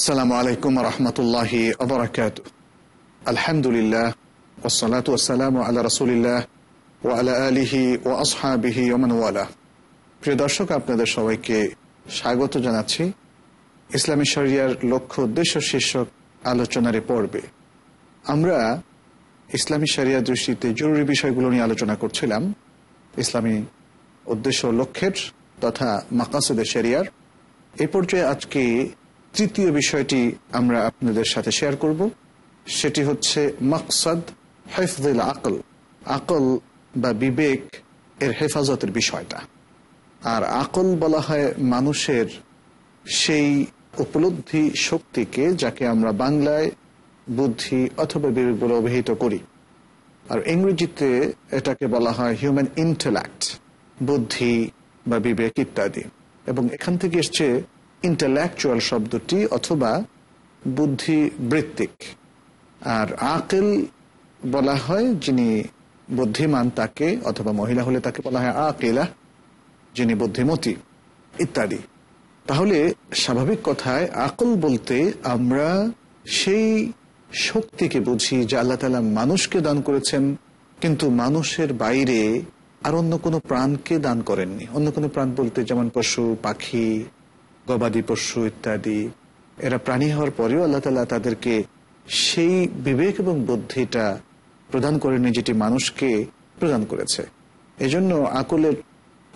আসসালামু আলাইকুম রহমতুল্লাহ আবরাকাত আলহামদুলিল্লাহ ওসালাত ওসালাম আল্লাহ রসুলিল্লাহ ও আলা আলিহি ও আসহাবিহি ওমানওয়ালা প্রিয় দর্শক, আপনাদের সবাইকে স্বাগত জানাচ্ছি ইসলামী শরিয়ার লক্ষ্য উদ্দেশ্য শীর্ষক আলোচনার পর্বে। আমরা ইসলামী শরিয়া দৃষ্টিতে জরুরি বিষয়গুলো নিয়ে আলোচনা করছিলাম, ইসলামী উদ্দেশ্য লক্ষ্যের তথা মাকাসুদের শরিয়ার। এ পর্যায়ে আজকে তৃতীয় বিষয়টি আমরা আপনাদের সাথে শেয়ার করব। সেটি হচ্ছে মকসদ হেফজুল আকল। আকল বা বিবেক এর হেফাজতের বিষয়টা। আর আকল বলা হয় মানুষের সেই উপলব্ধি শক্তিকে যাকে আমরা বাংলায় বুদ্ধি অথবা বিবেক বলে অভিহিত করি। আর ইংরেজিতে এটাকে বলা হয় হিউম্যান ইন্টেলেক্ট বুদ্ধি বা বিবেক ইত্যাদি। এবং এখান থেকে এসছে ইন্টালেকচুয়াল শব্দটি অথবা বুদ্ধি বৃত্তিক আর আকেল বলা হয় যিনি বুদ্ধিমান তাকে অথবা মহিলা হলে তাকে বলা হয় আকেলা, যিনি বুদ্ধিমতী, ইত্যাদি। তাহলে স্বাভাবিক কথায় আকল বলতে আমরা সেই শক্তিকে বুঝি যে আল্লাহ তালা মানুষকে দান করেছেন, কিন্তু মানুষের বাইরে আর অন্য কোনো প্রাণকে দান করেননি। অন্য কোনো প্রাণ বলতে যেমন পশু, পাখি গবাদি পশু ইত্যাদি। এরা প্রাণী হওয়ার পরেও আল্লাহ তালা তাদেরকে সেই বিবেক এবং বুদ্ধিটা প্রদান করেনি যেটি মানুষকে প্রদান করেছে। এজন্য আকলের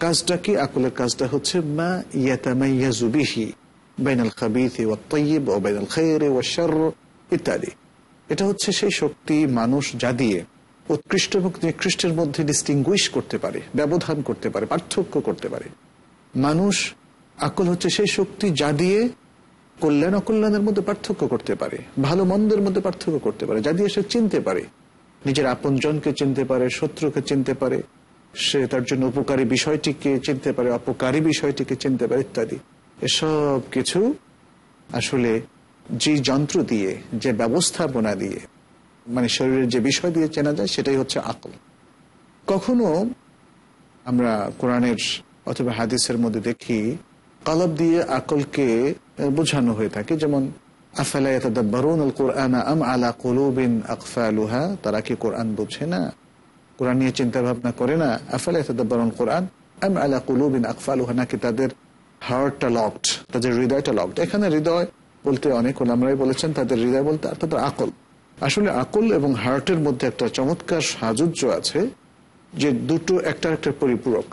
কাজটা কি? আকলের কাজটা হচ্ছে, মা ইয়াতামাইয়াজুবিহি বাইনাল খাবিথি ও তৈব ও বাইনাল শর ইত্যাদি। এটা হচ্ছে সেই শক্তি মানুষ যা দিয়ে উৎকৃষ্ট এবং নিকৃষ্টের মধ্যে ডিস্টিংগুইশ করতে পারে, ব্যবধান করতে পারে, পার্থক্য করতে পারে। মানুষ আকল হচ্ছে সেই শক্তি যা দিয়ে কল্যাণ অকল্যাণের মধ্যে পার্থক্য করতে পারে, ভালো মন্দের মধ্যে পার্থক্য করতে পারে, যা দিয়ে সে চিনতে পারে। নিজের আপনজনকে চিনতে পারে, শত্রুকে চিনতে পারে, সে তার জন্য উপকারী বিষয়টিকে চিনতে পারে, অপকারী বিষয়টিকে চিনতে পারে ইত্যাদি। এসব কিছু আসলে যে যন্ত্র দিয়ে, যে ব্যবস্থাপনা দিয়ে মানে শরীরের যে বিষয় দিয়ে চেনা যায়, সেটাই হচ্ছে আকল। কখনো আমরা কোরআনের অথবা হাদিসের মধ্যে দেখি কালব দিয়ে আকলকে বোঝানো হয়ে থাকে, যেমন তারা কি কোরআন বুঝে না? কোরআন নিয়ে চিন্তা ভাবনা করে না আফালাইতাদাব্বারুন কোরআন আম আলা কুলুবিন আকফালুহা? নাকি তাদের হার্টটা লকড তাদের হৃদয়টা লকড এখানে হৃদয় বলতে অনেক ওলামরাই বলেছেন, তাদের হৃদয় বলতে আর তাদের আকল। আসলে আকল এবং হার্টের মধ্যে একটা চমৎকার সাজুজ্য আছে, যে দুটো একটা একটা পরিপূরক।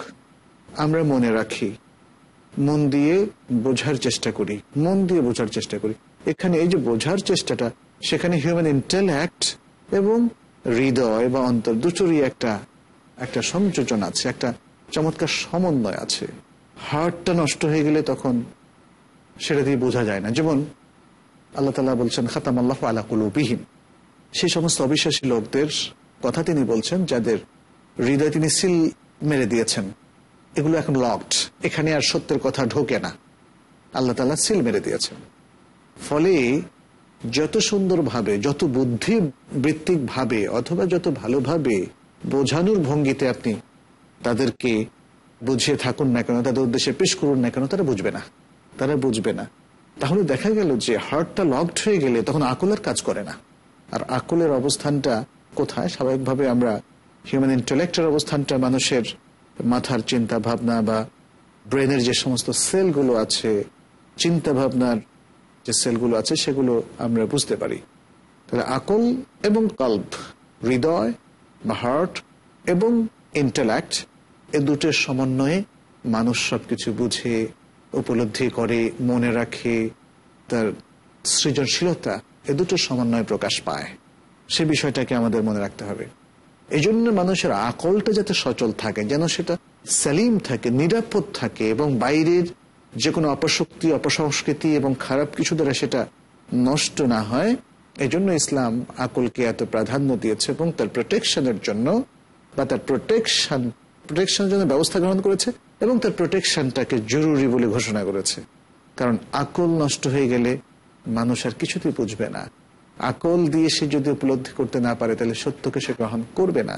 আমরা মনে রাখি মন দিয়ে বোঝার চেষ্টা করি, মন দিয়ে বোঝার চেষ্টা করি। এখানে এই যে বোঝার চেষ্টাটা, সেখানে হিউম্যান ইন্টেলেক্ট এবং হৃদয় বা অন্তর দুটোরই একটা একটা সংযোজন আছে, একটা চমৎকার সমন্বয় আছে। হার্টটা নষ্ট হয়ে গেলে তখন সেটা দিয়ে বোঝা যায় না। যেমন আল্লাহ তালা বলছেন খাতাম আল্লাহ আলা সেই সমস্ত অবিশ্বাসী লোকদের কথা তিনি বলছেন, যাদের হৃদয় তিনি সিল মেরে দিয়েছেন। এগুলো এখন লকড এখানে আর সত্যের কথা ঢোকে না। আল্লাহ তালা সিল মেরে দিয়েছেন। ফলে যত সুন্দরভাবে, যত বুদ্ধি বৃত্তিক ভাবে অথবা যত ভালোভাবে বোঝানোর ভঙ্গিতে আপনি তাদেরকে বুঝিয়ে থাকুন না কেন, তাদের উদ্দেশ্যে পেশ করুন না কেন, তারা বুঝবে না। তারা বুঝবে না। তাহলে দেখা গেল যে হার্টটা লকড হয়ে গেলে তখন আকলের কাজ করে না। আর আকলের অবস্থানটা কোথায়? স্বাভাবিকভাবে আমরা হিউম্যান ইন্টেলেক্টের অবস্থানটা মানুষের মাথার চিন্তা ভাবনা বা ব্রেনের যে সমস্ত সেলগুলো আছে চিন্তা ভাবনার যে সেলগুলো আছে, সেগুলো আমরা বুঝতে পারি। তাহলে আকল এবং কল্প, হৃদয় বা হার্ট এবং ইন্টেলেক্ট, এ দুটোর সমন্বয়ে মানুষ সবকিছু বুঝে, উপলব্ধি করে, মনে রাখে, তার সৃজনশীলতা এ দুটো সমন্বয় প্রকাশ পায়। সে বিষয়টাকে আমাদের মনে রাখতে হবে। এই জন্য মানুষের আকলটা যাতে সচল থাকে, যেন সেটা সেলিম থাকে, নিরাপদ থাকে এবং বাইরের যে কোনো অপশক্তি, অপসংস্কৃতি এবং খারাপ কিছু দ্বারা সেটা নষ্ট না হয় এই জন্য ইসলাম আকলকে এত প্রাধান্য দিয়েছে এবং তার প্রোটেকশনের জন্য বা তার প্রোটেকশন প্রোটেকশনের জন্য ব্যবস্থা গ্রহণ করেছে এবং তার প্রোটেকশনটাকে জরুরি বলে ঘোষণা করেছে। কারণ আকল নষ্ট হয়ে গেলে মানুষ আর কিছুতেই বুঝবে না। আকল দিয়ে সে যদি উপলব্ধি করতে না পারে, তাহলে সত্যকে সে গ্রহণ করবে না।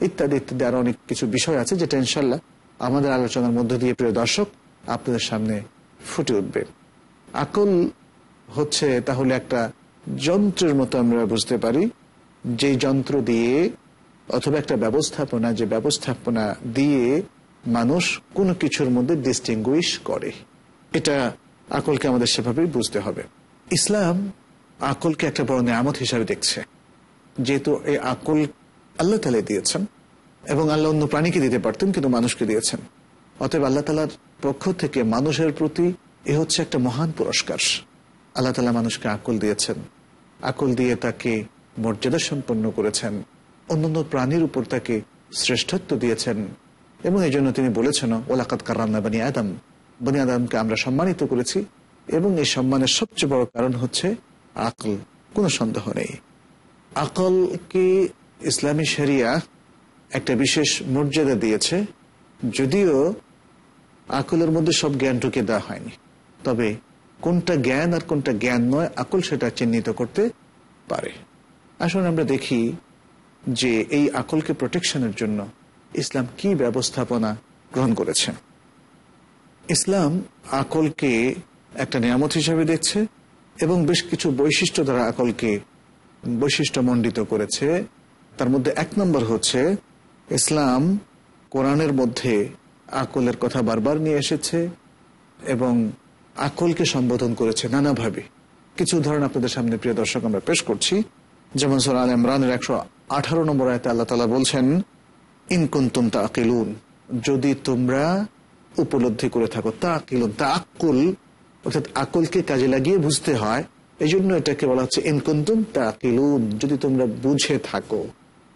ইত্যাদি ইত্যাদি আরও অনেক কিছু বিষয় আছে যেটা ইনশাল্লাহ আমাদের আলোচনার মধ্য দিয়ে, প্রিয় দর্শক, আপনাদের সামনে ফুটে উঠবে। আকল হচ্ছে তাহলে একটা যন্ত্রের মতো আমরা বুঝতে পারি, যে যন্ত্র দিয়ে অথবা একটা ব্যবস্থাপনা, যে ব্যবস্থাপনা দিয়ে মানুষ কোনো কিছুর মধ্যে ডিস্টিংগুইশ করে। এটা আকলকে আমাদের সেভাবেই বুঝতে হবে। ইসলাম আকলকে একটা বড় নিয়ামত হিসাবে দেখছে। যেহেতু এই আকল আল্লাহ তালা দিয়েছেন এবং আল্লাহ অন্য প্রাণীকে দিতে পারতেন, কিন্তু মানুষকে দিয়েছেন। অতএব আল্লাহ তালার পক্ষ থেকে মানুষের প্রতি এ হচ্ছে একটা মহান পুরস্কার। আল্লাহ তালা মানুষকে আকল দিয়েছেন। আকল দিয়ে তাকে মর্যাদা সম্পন্ন করেছেন। অন্যান্য প্রাণীর উপর তাকে শ্রেষ্ঠত্ব দিয়েছেন। এবং এই জন্য তিনি বলেছেন ওলাকাত কারান্না বানি আদম। বনি আদমকে আমরা সম্মানিত করেছি এবং এই সম্মানের সবচেয়ে বড় কারণ হচ্ছে আকল, কোনো সন্দেহ নেই। আকলকে ইসলামী শরিয়া একটা বিশেষ মর্যাদা দিয়েছে? যদিও আকলের মধ্যে সব জ্ঞান ঢুকে দেওয়া হয়নি। তবে কোনটা জ্ঞান আর কোনটা জ্ঞান নয়, আকল সেটা চিহ্নিত করতে পারে। আসুন আমরা দেখি যে এই আকলকে প্রোটেকশনের জন্য ইসলাম কি ব্যবস্থাপনা গ্রহণ করেছে। ইসলাম আকলকে একটা নিয়ামত হিসাবে দেখছে এবং বেশ কিছু বৈশিষ্ট্য দ্বারা আকলকে বৈশিষ্ট্য মণ্ডিত করেছে। তার মধ্যে এক নম্বর হচ্ছে, ইসলাম কোরআনের মধ্যে আকলের কথা বারবার নিয়ে এসেছে এবং আকলকে সম্বোধন করেছে নানাভাবে। কিছু উদাহরণ আপনাদের সামনে, প্রিয় দর্শক, আমরা পেশ করছি। যেমন সোরাল ইমরানের একশো আঠারো নম্বর আয়তে আল্লাহ তালা বলছেন ইনকুন্তুম তা আকিলুন যদি তোমরা উপলব্ধি করে থাকো তা আকিলুন তা আকুল অর্থাৎ আকলকে কাজে লাগিয়ে বুঝতে হয় এই জন্য এটাকে বলা হচ্ছে ইনকুন্তুম তা যদি তোমরা বুঝে থাকো,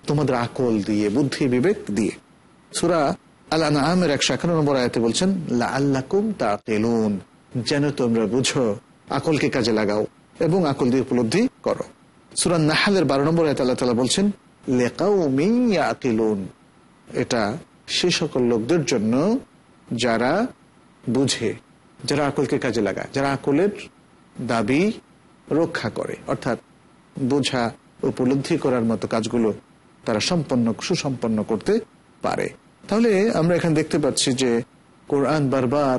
তোমাদের আকল দিয়ে, বুদ্ধি, বিবেক দিয়ে। সুরা আল্লাহ আহমের একশো একান্ন নম্বর আয়তে বলছেন আল্লাকুম তা যেন তোমরা বুঝো, আকলকে কাজে লাগাও এবং আকল দিয়ে উপলব্ধি করো। সুরান নাহালের বারো নম্বর আয়তে আল্লাহ তালা বলছেন লেকাউ আকিলুন এটা সে সকল লোকদের জন্য যারা বুঝে। যারা আকলকে কাজে লাগায়, যারা আকলের দাবি রক্ষা করে, অর্থাৎ বোঝা, উপলব্ধি করার মতো কাজগুলো তারা সম্পন্ন, সুসম্পন্ন করতে পারে। তাহলে আমরা এখানে দেখতে পাচ্ছি যে কোরআন বারবার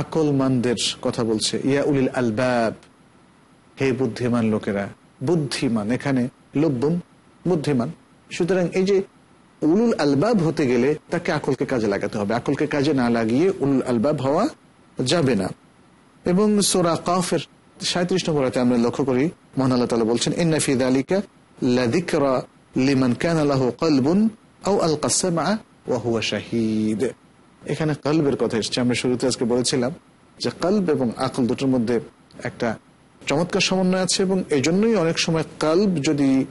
আকলমানদের কথা বলছে, ইয়া উলিল আলবাব, হে বুদ্ধিমান লোকেরা, বুদ্ধিমান, এখানে লব্বম বুদ্ধিমান। সুতরাং এই যে উলুল আলবাব হতে গেলে তাকে আকলকে কাজে লাগাতে হবে। আকলকে কাজে না লাগিয়ে উলুল আলবাব হওয়া যাবে না। এবং সোরা কাফের সাঁত্রিশ নম্বর আমরা লক্ষ্য করি, মহান আল্লাহ তালা বলছেন ইন্নাফিদ আলিকা লাদিকরা লিমান কান আল্লাহ কলবুন আও আল কাসামা ওয়াহুয়া শাহিদ। এখানে কলবের কথা এসছে। আমরা শুরুতে আজকে বলেছিলাম যে কলব এবং আকল দুটোর মধ্যে একটা চমৎকার সমন্বয় আছে এবং এই জন্যই অনেক সময় কলব যদি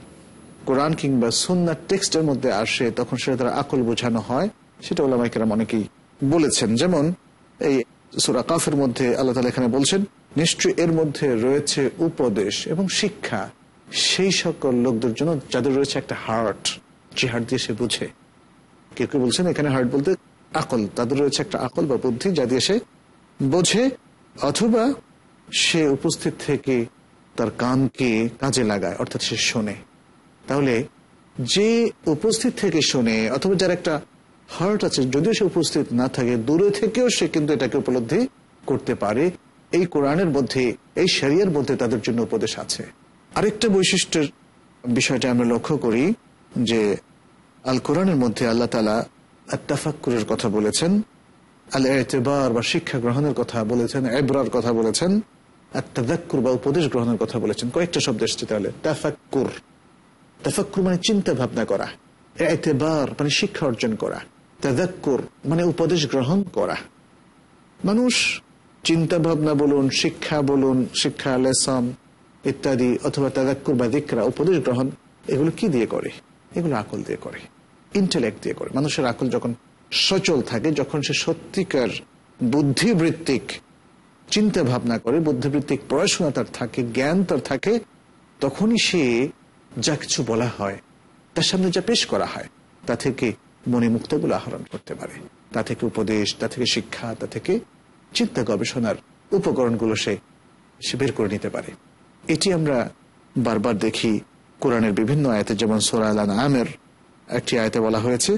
কোরআন কিংবা সুন্নার টেক্সটের মধ্যে আসে, তখন সেটা তারা আকল বোঝানো হয়। সেটা ওলামাইকেরাম অনেকেই বলেছেন। যেমন এই সুরা কাফের মধ্যে আল্লাহ তালা এখানে বলছেন, নিশ্চয়ই এর মধ্যে রয়েছে উপদেশ এবং শিক্ষা। সেই সকল লোকদের জন্য যাদের রয়েছে একটা হার্ট যে হার্ট দিয়ে সে বুঝে। কেউ কেউ বলছেন, এখানে হার্ট বলতে আকল, তাদের রয়েছে একটা আকল বা বুদ্ধি যা দিয়ে সে বোঝে, অথবা সে উপস্থিত থেকে তার কানকে কাজে লাগায়, অর্থাৎ সে শোনে। তাহলে যে উপস্থিত থেকে শোনে, অথবা যার একটা হার্ট আছে, যদিও সে উপস্থিত না থাকে, দূরে থেকেও সে কিন্তু এটাকে উপলব্ধি করতে পারে। এই কোরআনের মধ্যে, এই শরিয়ার মধ্যে তাদের জন্য উপদেশ আছে। আরেকটা বৈশিষ্ট্যের বিষয়টা আমরা লক্ষ্য করি যে আল কোরআনের মধ্যে আল্লাহ তালা আত্তাফাক্কুরের কথা বলেছেন, আল এতেবার বা শিক্ষা গ্রহণের কথা বলেছেন, এবরার কথা বলেছেন আত্মাদাক্কুর বা উপদেশ গ্রহণের কথা বলেছেন। কয়েকটা শব্দ এসছে তাহলে, তাফাক্কুর। তাফাক্কুর মানে চিন্তা ভাবনা করা। এতেবার মানে শিক্ষা অর্জন করা, তাদাক্কুর মানে উপদেশ গ্রহণ করা। মানুষ চিন্তা ভাবনা বলুন, শিক্ষা বলুন, শিক্ষা, লেসন ইত্যাদি, অথবা তাদাক্কুর বা দিকরা, উপদেশ গ্রহণ, এগুলো কি দিয়ে করে? এগুলো আকল দিয়ে করে ইন্টেলেক্ট দিয়ে করে। মানুষের আকল যখন সচল থাকে, যখন সে সত্যিকার বুদ্ধিবৃত্তিক চিন্তা ভাবনা করে, বুদ্ধিবৃত্তিক পড়াশোনা তার থাকে, জ্ঞান তার থাকে, তখনই সে যা কিছু বলা হয় তার সামনে যা পেশ করা হয়, তা থেকে মনে মুক্তগুলো আহরণ করতে পারে। তা থেকে উপদেশ, তা থেকে শিক্ষা, তা থেকে চিন্তা গবেষণার উপকরণগুলো সে সে বের করে নিতে পারে। এটি আমরা বারবার দেখি কোরআনের বিভিন্ন আয়তে, যেমন সোরাল আমের একটি আয়তে বলা হয়েছে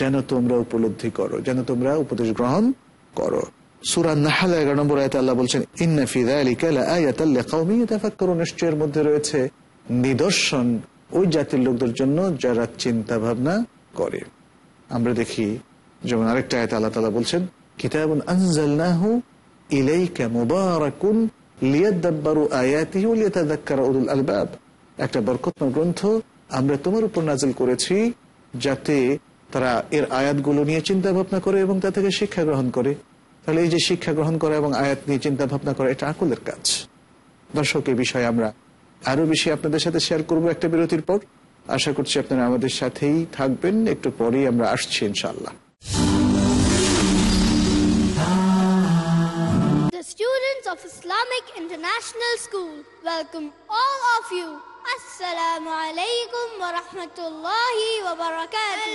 যেন তোমরা উপলব্ধি করো, যেন তোমরা উপদেশ গ্রহণ করো। সুরা নাহাল এগারো নম্বর আয়তে আল্লাহ বলছেন, ইন্না ফি যালিকা লাআয়াতাল লিকাউমিন ইয়াতাফাক্কারুন নিশ্চয়ের মধ্যে রয়েছে নিদর্শন ওই জাতির লোকদের জন্য যারা চিন্তা ভাবনা করে। আমরা দেখি, যেমন আরেকটা আয়তে আল্লাহ তাআলা বলছেন আলবাব। একটা বরকতময় গ্রন্থ আমরা তোমার উপর নাজিল করেছি যাতে তারা এর আয়াতগুলো নিয়ে চিন্তা ভাবনা করে এবং তা থেকে শিক্ষা গ্রহণ করে। তাহলে এই যে শিক্ষা গ্রহণ করা এবং আয়াত নিয়ে চিন্তা ভাবনা করা, এটা আকলের কাজ। দর্শক এই বিষয়ে আমরা আরও বেশি আপনাদের সাথে শেয়ার করব একটা বিরতির পর আশা করছি আপনারা আমাদের সাথেই থাকবেন একটু পরেই আমরা আসছি ইনশাআল্লাহ The students of Islamic International School welcome all of you. Assalamu alaikum wa rahmatullahi wa barakatuh.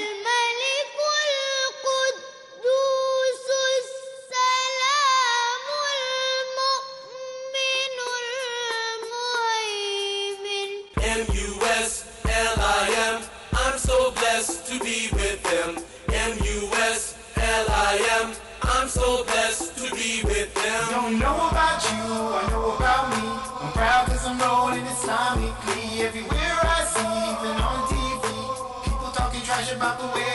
I'm rolling Islamically. Everywhere I see, even on TV, people talking trash about the way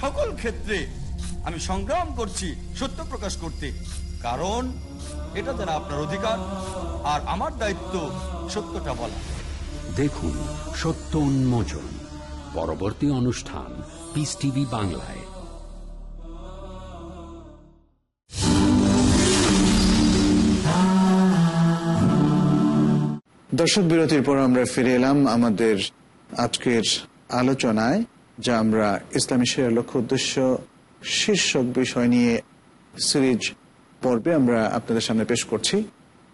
সকল ক্ষেত্রে আমি সংগ্রাম করছি সত্য প্রকাশ করতে। কারণ এটা যারা আপনার অধিকার আর আমার দায়িত্ব সত্যটা বলা। দেখুন সত্য উন্মোচন পরবর্তী অনুষ্ঠান পিস টিভি বাংলায়। দর্শক বিরতির পর আমরা ফিরে এলাম আমাদের আজকের আলোচনায়। যা আমরা ইসলামী শেয়ার লক্ষ্য উদ্দেশ্য শীর্ষক বিষয় নিয়ে সিরিজ পর্বে আমরা আপনাদের সামনে পেশ করছি।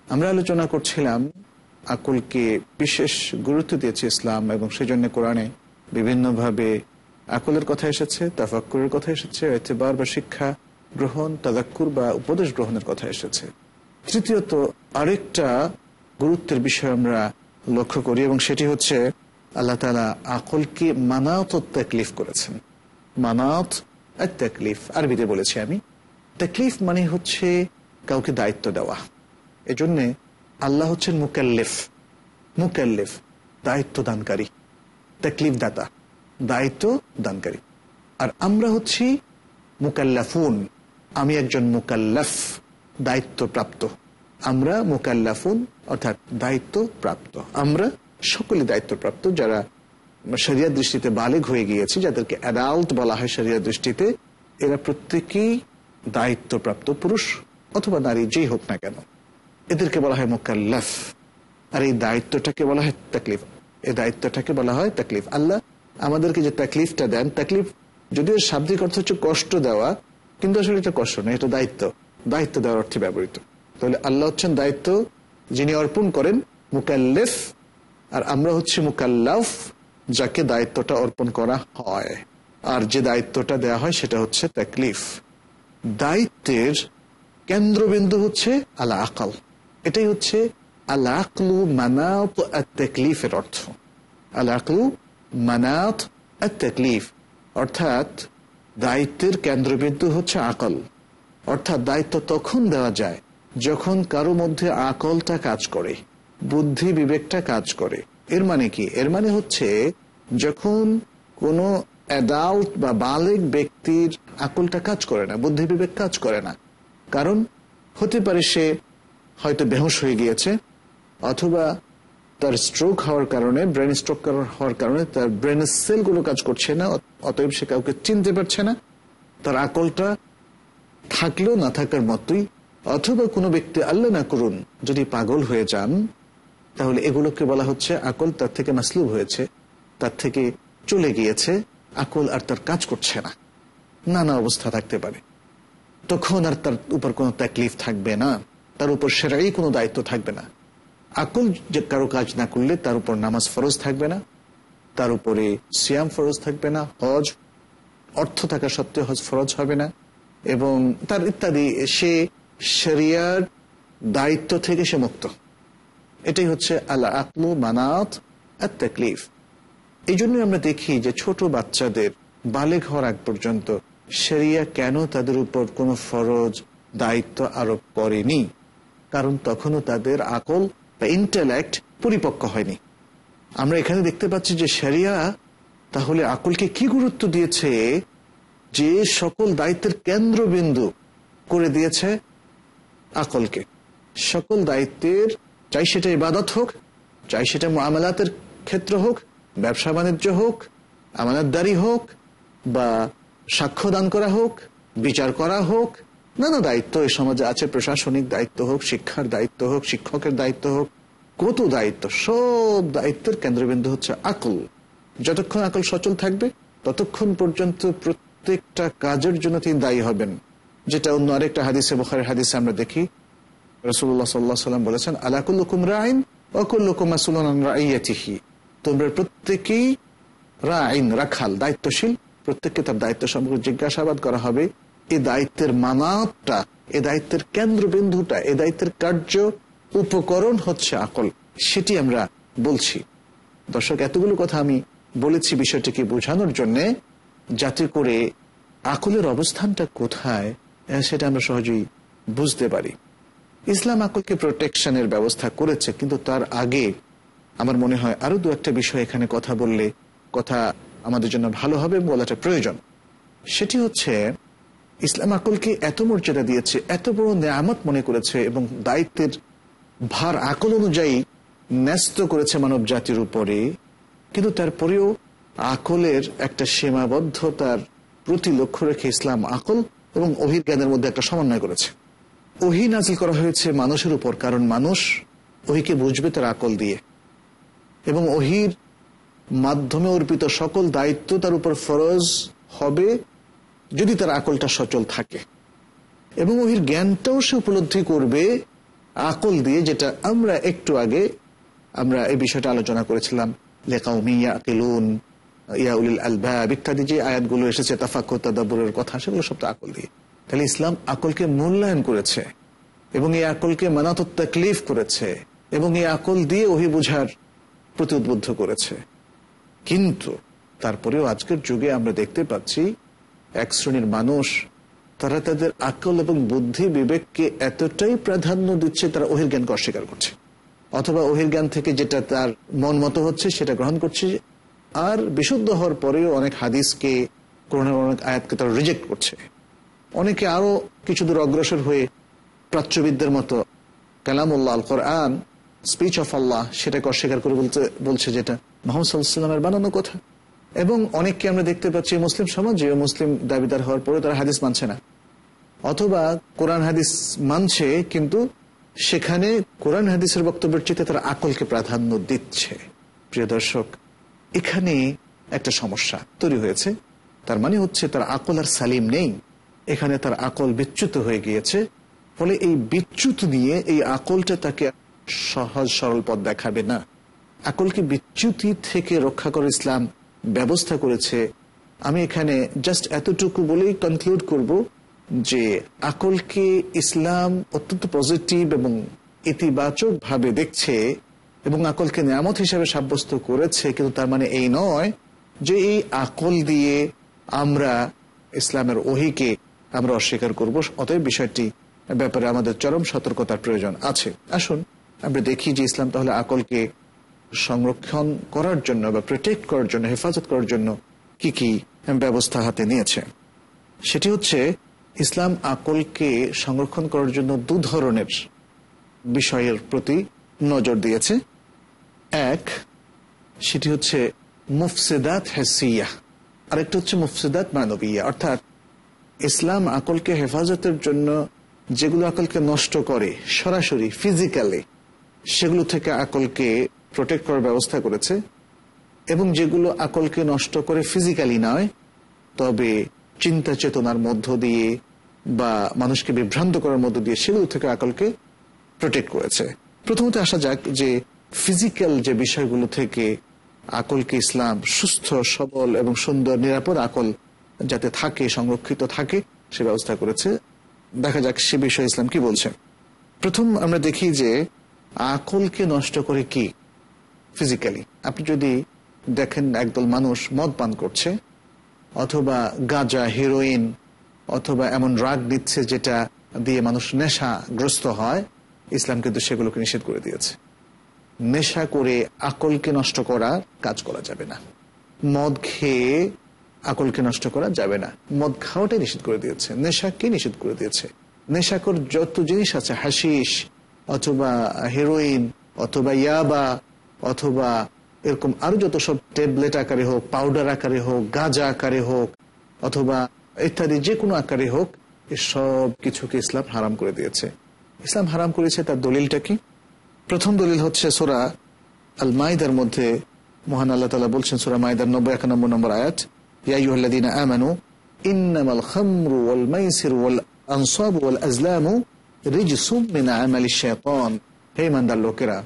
আমরা আলোচনা করছিলাম আকুলকে বিশেষ গুরুত্ব দিয়েছে ইসলাম এবং সেজন্য কোরআনে বিভিন্নভাবে আকলের কথা এসেছে, তাফাক্কুরের কথা এসেছে, এতেবার বা শিক্ষা গ্রহণ, তাদাক্কুর বা উপদেশ গ্রহণের কথা এসেছে। তৃতীয়ত, আরেকটা গুরুত্বের বিষয় আমরা লক্ষ্য করি এবং সেটি হচ্ছে আল্লাহ তালা আকলকে মানাত তাকলিফ করেছেন। মানাত আর তাকলিফ, আরবিতে বলেছি আমি। তাকলিফ মানে হচ্ছে কাউকে দায়িত্ব দেওয়া। এজন্যে আল্লাহ হচ্ছেন মুকাল্লিফ। মুকাল্লিফ, দায়িত্ব দানকারী। তাকলিফ দাতা দায়িত্ব দানকারী। আর আমরা হচ্ছি মুকাল্লাফুন। আমি একজন মুকাল্লাফ, দায়িত্বপ্রাপ্ত। আমরা মুকাল্লাফুন, অর্থাৎ দায়িত্ব প্রাপ্ত আমরা সকলে দায়িত্বপ্রাপ্ত যারা শরিয়া দৃষ্টিতে বালেগ হয়ে গিয়েছে, যাদেরকে অ্যাডাল্ট বলা হয় শরিয়া দৃষ্টিতে, এরা প্রত্যেকেই দায়িত্বপ্রাপ্ত পুরুষ অথবা নারী যেই হোক না কেন। এদেরকে বলা হয় মোকাল্লাফ। আর এই দায়িত্বটাকে বলা হয় তাকলিফ। এই দায়িত্বটাকে বলা হয় তাকলিফ। আল্লাহ আমাদেরকে যে তাকলিফটা দেন, তাকলিফ যদিও শাব্দিক অর্থ হচ্ছে কষ্ট দেওয়া, কিন্তু আসলে এটা কষ্ট নয়, এটা দায়িত্ব। দায়িত্ব দেওয়ার অর্থে ব্যবহৃত। তাহলে আল্লাহ হচ্ছেন দায়িত্ব যিনি অর্পণ করেন, মুকাল্লেফ আর আমরা হচ্ছে মুকাল্লাফ যাকে দায়িত্বটা অর্পণ করা হয়। আর যে দায়িত্বটা দেয়া হয় সেটা হচ্ছে তাকলিফ। দায়িত্বের কেন্দ্রবিন্দু হচ্ছে আল্লাহ আকাল এটাই হচ্ছে আল্লাহ আকলু মানাত তাকলিফের অর্থ। আল্লাহ আকলু মানাত তাকলিফ অর্থাৎ দায়িত্বের কেন্দ্রবিন্দু হচ্ছে আকল। অর্থাৎ দায়িত্ব তখন দেওয়া যায় যখন কারও মধ্যে আকলটা কাজ করে। বুদ্ধি বিবেকটা কাজ করে। এর মানে কি? এর মানে হচ্ছে, যখন কোনো অ্যাডাল্ট বা বালিক ব্যক্তির আকলটা কাজ করে না, বুদ্ধি বিবেক কাজ করে না, কারণ হতে পারে সে হয়তো বেহোশ হয়ে গিয়েছে, অথবা তার স্ট্রোক হওয়ার কারণে ব্রেন স্ট্রোক হওয়ার কারণে তার ব্রেনের সেলগুলো কাজ করছে না, অতএব সে কাউকে চিনতে পারছে না, তার আকলটা থাকলেও না থাকার মতোই, অথবা কোনো ব্যক্তি আল্লাহ না করুন, যদি পাগল হয়ে যান তাহলে এগুলোকে বলা হচ্ছে আকল তার থেকে মাসলুব হয়েছে, তার থেকে চলে গিয়েছে, আকল আর তার কাজ করছে না। নানা অবস্থা থাকতে পারে। তখন আর তার উপর কোনো তাকলিফ থাকবে না, তার উপর সেরাই কোনো দায়িত্ব থাকবে না। আকল যে কারও কাজ না করলে তার উপর নামাজ ফরজ থাকবে না, তার উপরে সিয়াম ফরজ থাকবে না, হজ, অর্থ থাকা সত্ত্বেও হজ ফরজ হবে না, এবং তার ইত্যাদি, সে শরিয়ার দায়িত্ব থেকে সে মুক্ত। এটাই হচ্ছে আল্লাহ আকলু মানাত আর তাকলিফ এই জন্যই আমরা দেখি যে ছোট বাচ্চাদের বালেক হওয়ার আগ পর্যন্ত শরিয়া কেন তাদের উপর কোনো ফরজ দায়িত্ব আরোপ করেনি? কারণ তখনও তাদের আকল বা ইন্টালেক্ট পরিপক্ক হয়নি। আমরা এখানে দেখতে পাচ্ছি যে শরিয়া তাহলে আকলকে কি গুরুত্ব দিয়েছে? যে সকল দায়িত্বের কেন্দ্রবিন্দু করে দিয়েছে আকলকে। সকল দায়িত্বের চাই সেটা ইবাদত হোক, চাই সেটা আমালাতের ক্ষেত্র হোক, ব্যবসা বাণিজ্য হোক, আমানতদারি হোক, বা সাক্ষ্য দান করা হোক, বিচার করা হোক, নানা দায়িত্ব এই সমাজে আছে, প্রশাসনিক দায়িত্ব হোক, শিক্ষার দায়িত্ব হোক, শিক্ষকের দায়িত্ব হোক, কত দায়িত্ব, সব দায়িত্বের কেন্দ্রবিন্দু হচ্ছে আকল। যতক্ষণ আকল সচল থাকবে, ততক্ষণ পর্যন্ত প্রত্যেকটা কাজের জন্য তিনি দায়ী হবেন। যেটা অন্য আরেকটা হাদিসে, বখারের হাদিসে আমরা দেখি রসুল্লাহ সাল্লাহ বলেছেন আলাকুল্লুকুম রাইন অকুল্লুকুম রাইয়াতিহি। তোমরা প্রত্যেকেই রাইন, রাখাল, দায়িত্বশীল। প্রত্যেককে তার দায়িত্ব সম্পর্কে জিজ্ঞাসাবাদ করা হবে। এই দায়িত্বের মানাতটা এ দায়িত্বের কেন্দ্রবিন্দুটা, এ দায়িত্বের কার্য উপকরণ হচ্ছে আকল। সেটি আমরা বলছি। দর্শক, এতগুলো কথা আমি বলেছি বিষয়টিকে বোঝানোর জন্যে, যাতে করে আকলের অবস্থানটা কোথায়, সেটা আমরা সহজেই বুঝতে পারি। ইসলাম আকলকে প্রোটেকশনের ব্যবস্থা করেছে, কিন্তু তার আগে আমার মনে হয় আরও দু একটা বিষয় এখানে কথা বললে কথা আমাদের জন্য ভালো হবে বলাটা প্রয়োজন। সেটি হচ্ছে, ইসলাম আকলকে এত মর্যাদা দিয়েছে, এত বড় নেয়ামত মনে করেছে এবং দায়িত্বের ভার আকল অনুযায়ী ন্যস্ত করেছে মানব জাতির উপরে, কিন্তু তারপরেও আকলের একটা সীমাবদ্ধতার প্রতি লক্ষ্য রেখে ইসলাম আকল এবং অভিজ্ঞানের মধ্যে একটা সমন্বয় করেছে। ওহি নাজিল করা হয়েছে মানুষের উপর, কারণ মানুষ ওহিকে বুঝবে তার আকল দিয়ে। এবং ওহির মাধ্যমে অর্পিত সকল দায়িত্ব তার উপর ফরজ হবে যদি তার আকলটা সচল থাকে। এবং ওহির জ্ঞানটাও সে উপলব্ধি করবে আকল দিয়ে, যেটা আমরা একটু আগে আমরা এই বিষয়টা আলোচনা করেছিলাম। লেকাউমিয়া আকিলুন ইয়াউল আলবাব ইত্যাদি যে আয়াতগুলো এসেছে তাফাক্য তাদাবুরের কথা, সেগুলো সব তো আকল দিয়ে। তাহলে ইসলাম আকলকে মূল্যায়ন করেছে এবং এই আকলকে মানাত তাকলিফ করেছে এবং এই আকল দিয়ে ওহি বোঝার প্রতি উদ্বুদ্ধ করেছে। কিন্তু তারপরেও আজকের যুগে আমরা দেখতে পাচ্ছি, এক শ্রেণির মানুষ, তারা তাদের আকল এবং বুদ্ধি বিবেককে এতটাই প্রাধান্য দিচ্ছে তারা ওহির জ্ঞানকে অস্বীকার করছে। অথবা ওহির জ্ঞান থেকে যেটা তার মন মতো হচ্ছে সেটা গ্রহণ করছে আর বিশুদ্ধ হওয়ার পরেও অনেক হাদিসকে করোনার অনেক আয়াতকে তারা রিজেক্ট করছে। অনেকে আরও কিছু দূর অগ্রসর হয়ে প্রাচ্যবিদদের মতো কালামুল্লাহ আল কোরআন স্পিচ অফ আল্লাহ সেটাকে অস্বীকার করে বলতে, বলছে যেটা মোহাম্মদ সাল্লামের বানানো কথা। এবং অনেককে আমরা দেখতে পাচ্ছি মুসলিম সমাজে মুসলিম দাবিদার হওয়ার পরে তারা হাদিস মানছে না। অথবা কোরআন হাদিস মানছে, কিন্তু সেখানে কোরআন হাদিসের বক্তব্যের চেয়ে তারা আকলকে প্রাধান্য দিচ্ছে। প্রিয় দর্শক, এখানে একটা সমস্যা তৈরি হয়েছে। তার মানে হচ্ছে তার আকল আর সালিম নেই। এখানে তার আকল বিচ্যুত হয়ে গিয়েছে। ফলে এই বিচ্যুত নিয়ে এই আকলটা তাকে সহজ, সরল পথ দেখাবে না। আকলকে বিচ্যুতি থেকে রক্ষা করে ইসলাম ব্যবস্থা করেছে। আমি এখানে জাস্ট এতটুকু বলেই কনক্লুড করব যে আকলকে ইসলাম অত্যন্ত পজিটিভ এবং ইতিবাচক ভাবে দেখছে এবং আকলকে নিয়ামত হিসাবে সাব্যস্ত করেছে, কিন্তু তার মানে এই নয় যে এই আকল দিয়ে আমরা ইসলামের ওহিকে আমরা অস্বীকার করব, অতএব বিষয়টি, ব্যাপারে আমাদের চরম সতর্কতার প্রয়োজন আছে। আসুন, আমরা দেখি যে ইসলাম তাহলে আকলকে সংরক্ষণ করার জন্য বা প্রোটেক্ট করার জন্য, হেফাজত করার জন্য কি কি ব্যবস্থা হাতে নিয়েছে? সেটি হচ্ছে, ইসলাম আকলকে সংরক্ষণ করার জন্য দু ধরনের বিষয়ের প্রতি নজর দিয়েছে। এক, সেটি হচ্ছে মুফসিদাত হেসিয়া। আরেকটা হচ্ছে মুফসিদাত মানবিয়া। অর্থাৎ ইসলাম আকলকে হেফাজতের জন্য যেগুলো আকলকে নষ্ট করে, সরাসরি ফিজিক্যালি সেগুলো থেকে আকলকে প্রোটেক্ট করার ব্যবস্থা করেছে। এবং যেগুলো আকলকে নষ্ট করে ফিজিক্যালি নয়, তবে চিন্তা চেতনার মধ্য দিয়ে বা মানুষকে বিভ্রান্ত করার মধ্য দিয়ে সেগুলো থেকে আকলকে প্রোটেক্ট করেছে। প্রথমত আসা যাক যে ফিজিক্যাল যে বিষয়গুলো থেকে আকলকে ইসলাম সুস্থ, সবল এবং সুন্দর, নিরাপদ আকল যাতে থাকে, সংরক্ষিত থাকে, সে ব্যবস্থা করেছে। দেখা যাক সে বিষয়ে ইসলাম কি বলছে। প্রথম আমরা দেখি যে আকলকে নষ্ট করে কি? ফিজিক্যালি আপনি যদি দেখেন একদল মানুষ মদ পান করছে, অথবা গাঁজা হিরোইন অথবা এমন রাগ দিচ্ছে যেটা দিয়ে মানুষ নেশাগ্রস্ত হয়, ইসলাম কিন্তু সেগুলোকে নিষেধ করে দিয়েছে। নেশা করে আকলকে নষ্ট করা কাজ করা যাবে না। মদ খেয়ে আকলকে নষ্ট করা যাবে না। মদ খাওয়াটাই নিষেধ করে দিয়েছে, নেশাকে নিষেধ করে দিয়েছে। নেশাকর যত জিনিস আছে হাসিস অথবা হেরোইন অথবা ইয়াবা, অথবা এরকম আরও যত সব ট্যাবলেট আকারে হোক, পাউডার আকারে হোক, গাঁজা আকারে হোক, অথবা ইত্যাদি যে কোনো আকারে হোক সব কিছুকে ইসলাম হারাম করে দিয়েছে। ইসলাম হারাম করেছে তার দলিলটা কি? প্রথম দলিল হচ্ছে সোরা আল মাইদার মধ্যে মহান আল্লাহ তালা বলছেন, সোরা মাইদার নব্বই একানব্বই নম্বর আয়াত ইয়াইহ্লাদিন আমানু ইন্নামাল খামরু ওয়াল মাইসির ওয়াল আনসাব ওয়াল আজলামু রিজসুম মিন আমালি শাইতান হে ইমানদার লোকেরা,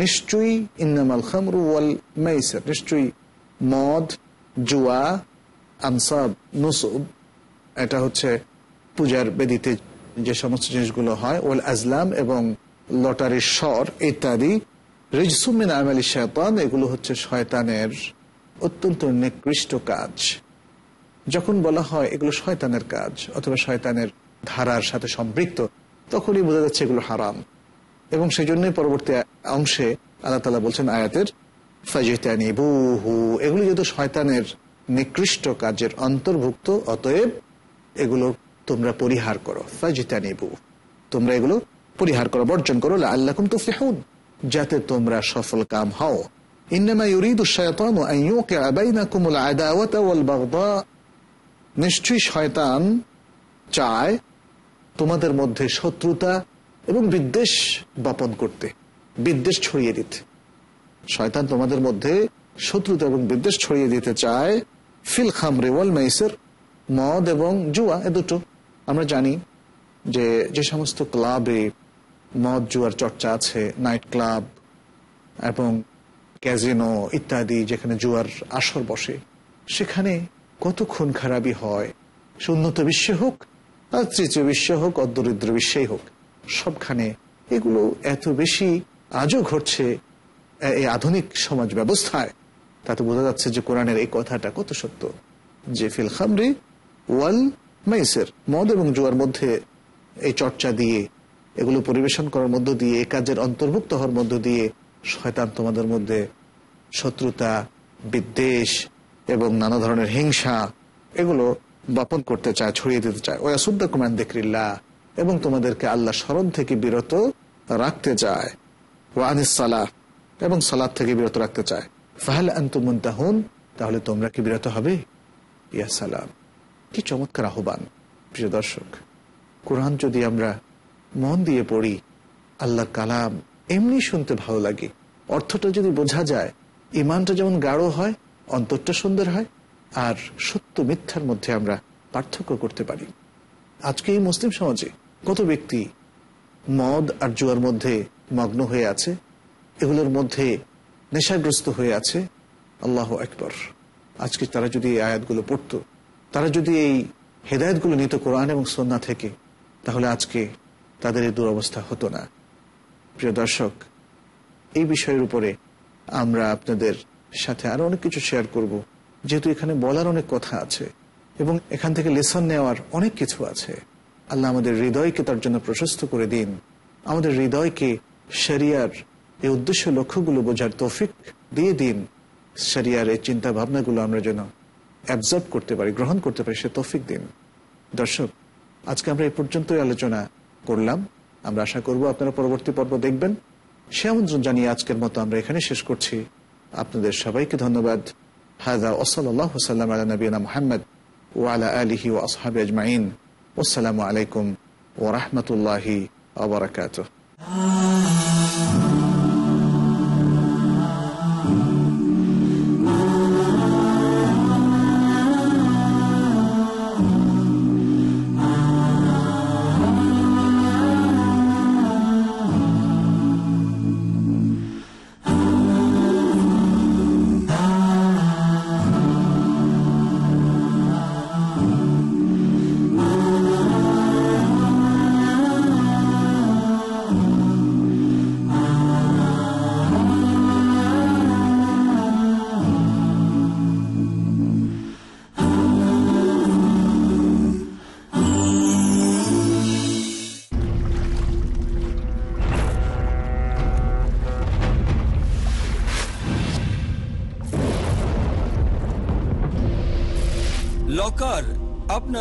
নিশ্চয়ই ইন্নামাল খামরু ওয়াল নিশ্চয়ই মদ, জুয়া, আনসাব, নুসুব এটা হচ্ছে পূজার বেদিতে যে সমস্ত জিনিসগুলো হয়। ওয়াল আজলাম এবং লটারির স্বর ইত্যাদি। রিজসুমিন আমালি শয়তান, এগুলো হচ্ছে শয়তানের অত্যন্ত নিকৃষ্ট কাজ। যখন বলা হয় এগুলো শয়তানের কাজ অথবা শয়তানের ধারার সাথে সম্পৃক্ত, তখনই বোঝা যাচ্ছে এগুলো হারাম। এবং সেই জন্যই পরবর্তী অংশে আল্লাহ তালা বলছেন আয়াতের ফাজিতানি বহু এগুলো যেহেতু শয়তানের নিকৃষ্ট কাজের অন্তর্ভুক্ত, অতএব এগুলো তোমরা পরিহার করো। ফাজিতানি বহু তোমরা এগুলো পরিহার করো, বর্জন করো। আল্লাহ তো যাতে তোমরা সফল কাম হও। ইন্নামা ইউরিদু শায়তানু আন ইউকিআ বাইনাকুমুল আদাওয়াতা ওয়াল বাগদা নিশ্চয়ই শয়তান চায় তোমাদের মধ্যে শত্রুতা এবং বিদ্বেষ বপন করতে, বিদ্বেষ ছড়িয়ে দিতে। শয়তান তোমাদের মধ্যে শত্রুতা এবং বিদ্বেষ ছড়িয়ে দিতে চায়। ফিল খামরে ওয়াল মাইসের, মদ এবং জুয়া, এ দুটো। আমরা জানি যে যে সমস্ত ক্লাবে মদ, জুয়ার চর্চা আছে, নাইট ক্লাব এবং ক্যাজিনো ইত্যাদি যেখানে জুয়ার আসর বসে, সেখানে কত খুন খারাপি হয়। সে উন্নত বিশ্বে হোক আর তৃতীয় বিশ্বে হোক, অদরিদ্র বিশ্বেই হোক, সবখানে এগুলো এত বেশি আজও ঘটছে এই আধুনিক সমাজ ব্যবস্থায়। তাতে বোঝা যাচ্ছে যে কোরআনের এই কথাটা কত সত্য। যে ফিল খামরি ওয়াল মাইসের, মদ এবং জুয়ার মধ্যে এই চর্চা দিয়ে, এগুলো পরিবেশন করার মধ্য দিয়ে কাজের অন্তর্ভুক্ত হওয়ার মধ্য দিয়ে শয়তান তোমাদের মধ্যে শত্রুতা, বিদ্বেষ এবং নানা ধরনের হিংসা এগুলো বপন করতে চায়, ছড়িয়ে দিতে চায়। ওয়া সুদ্দা কুমান দেখরিল্লা এবং তোমাদেরকে আল্লাহ স্মরণ থেকে বিরত রাখতে চায়। ও আনিস সালাহ। এবং সালাদ থেকে বিরত রাখতে চায়। ফাহাল আন্তুমন্তাহুন তাহলে তোমরা কি বিরত হবে? ইয়া সালাম। কি চমৎকার আহ্বান, প্রিয় দর্শক। কোরআন যদি আমরা মন দিয়ে পড়ি, আল্লাহর কালাম এমনি শুনতে ভালো লাগে। অর্থটা যদি বোঝা যায় ইমানটা যেমন গাঢ় হয়, অন্তরটা সুন্দর হয়, আর সত্য মিথ্যার মধ্যে আমরা পার্থক্য করতে পারি। আজকে এই মুসলিম সমাজে কত ব্যক্তি মদ আর জুয়ার মধ্যে মগ্ন হয়ে আছে? এগুলোর মধ্যে নেশাগ্রস্ত হয়ে আছে? আল্লাহ একবার আজকে তারা যদি এই আয়াতগুলো পড়তো, তারা যদি এই হেদায়তগুলো নিত কোরআন এবং সন্না থেকে, তাহলে আজকে তাদের এই দুরবস্থা হতো না। প্রিয় দর্শক, এই বিষয়ের উপরে আমরা আপনাদের সাথে আরও অনেক কিছু শেয়ার করব। যেহেতু এখানে বলার অনেক কথা আছে এবং এখান থেকে লেসন নেওয়ার অনেক কিছু আছে। আল্লাহ আমাদের হৃদয়কে তার জন্য প্রশস্ত করে দিন। আমাদের হৃদয়কে শরিয়ার এই উদ্দেশ্য লক্ষ্যগুলো বোঝার তৌফিক দিয়ে দিন। শরিয়ার এই চিন্তা ভাবনাগুলো আমরা যেন অ্যাবজর্ব করতে পারি, গ্রহণ করতে পারি, সে তৌফিক দিন। দর্শক, আজকে আমরা এই পর্যন্তই আলোচনা করলাম। আমরা আশা করব আপনারা পরবর্তী পর্ব দেখবেন। সে আমন্ত্রণ জানিয়ে আজকের মতো আমরা এখানে শেষ করছি। আপনাদের সবাইকে ধন্যবাদ। হাজা ওসলাল্লাহ সাল্লাম আলা নবীনা মোহাম্মদ ও আলা আলিহি ও আসহাবি আজমাইন। আসসালামু আলাইকুম ও রহমতুল্লাহি আবরাকাত